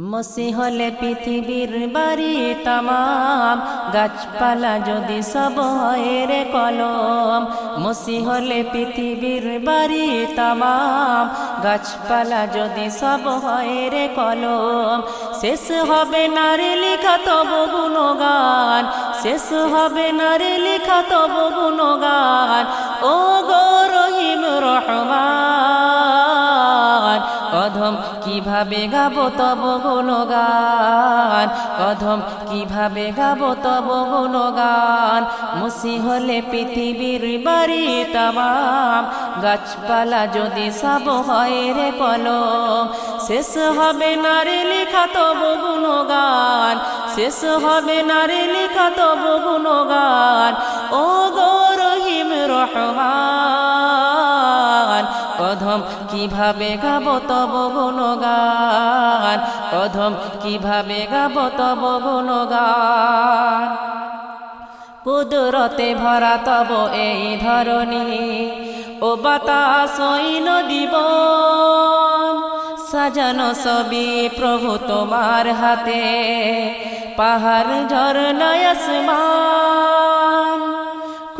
মসিহলে পৃথিবীর বাড়ি তামাম, গাছপালা যদি সব রে কলম। মসিহলে পৃথিবীর বাড়ি তামাম, গাছপালা যদি সব রে কলম। শেষ হবে না রে লিখা তব গুণগান, শেষ হবে না রে লিখা তব গুণগান। ও গো রহিম রহমান। কীভাবে গাবো তব গুণগান? অধম কীভাবে গাবো তব গুণগান? মুসি হলে পৃথিবীর বাড়ি তামাম। গাছপালা যদি সব হয় রে কলম শেষ হবে না রে লেখা তব গুণগান। শেষ হবে না রে লেখা তব গুণগান। অধম কীভাবে গাব তব গুণগান? অধম কীভাবে গাব তব গুণগান? কুদরতে ভরা তব এই ধরণী। ও বাতাস দিব সাজানো সবই প্রভু তোমার হাতে। পাহাড় ঝরনায় আসমান।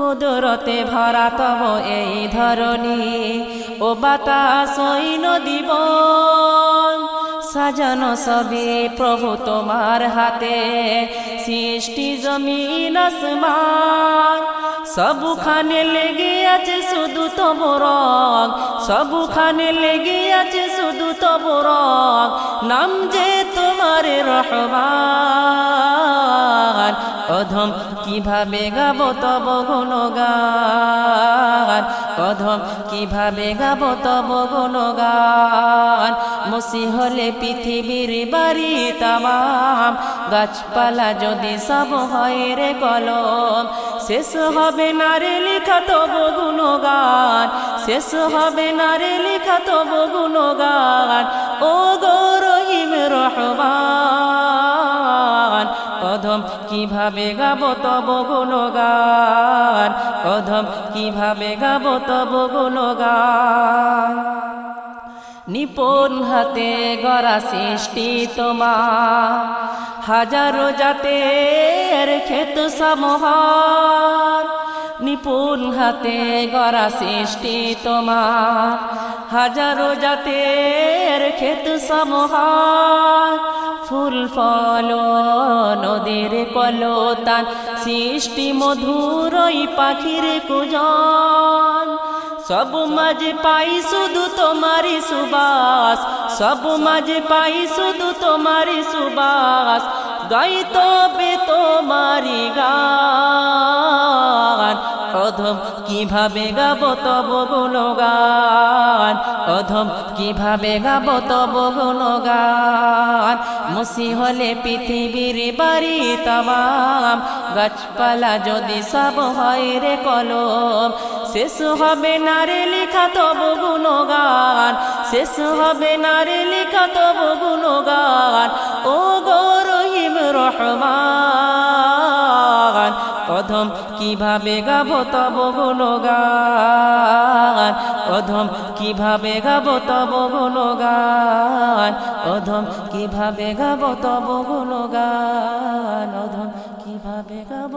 কুদরতে ভরা তব এই ধরণী ও বাতাস নদীব সাজানো সবই প্রভু তোমার হাতে, সৃষ্টি জমিন আসমান। সবখানে লেগে আছে শুধু তব সবখানে লেগে আছে শুধু তব নাম যে তোমার রহমান। অধম কীভাবে গাবো তব গুণগান? অধম কীভাবে গাবো তব গুণগান? মসি হলে পৃথিবীর বাড়ি তামাম। গাছপালা যদি সব হয় রে কলম, শেষ হবে না রে লেখা তব গুণগান। শেষ হবে না রে তব গুণগান। ও গো অধম কীভাবে গাব তব গুণগান? অধম কীভাবে গাব তব গুণগান? নিপুণ হাতে গড়া সৃষ্টি তোমা হাজারো জাতের ক্ষেত সমহার। নিপুণ হাতে গড়া সৃষ্টি তোমার। হাজারো জাতের ক্ষেত সমহার। ফুল ফল নদীর কলতান, সৃষ্টি মধুরই পাখির কুজন। সব মাঝে পাই শুধু তোমারি সুবাস, সব মাঝে পাই শুধু তোমারি সুবাস গাই তবে তোমারি গান। অধম, কীভাবে গাব তব গুণগান? অধম। কীভাবে গাব তব গুণগান? মুসি হলে পৃথিবীর বাড়ি তামাম। গাছপালা যদি সব হয় রে কলম। শেষ হবে না রে লেখা তব গুণগান। শেষ হবে না রে লেখা তব গুণগান। ও গো রহিম রহমান। অধম কীভাবে গাবো তব গুণগান? অধম কীভাবে গাবো তব গুণগান? অধম কীভাবে গাবো তব গুণগান? অধম কীভাবে গাব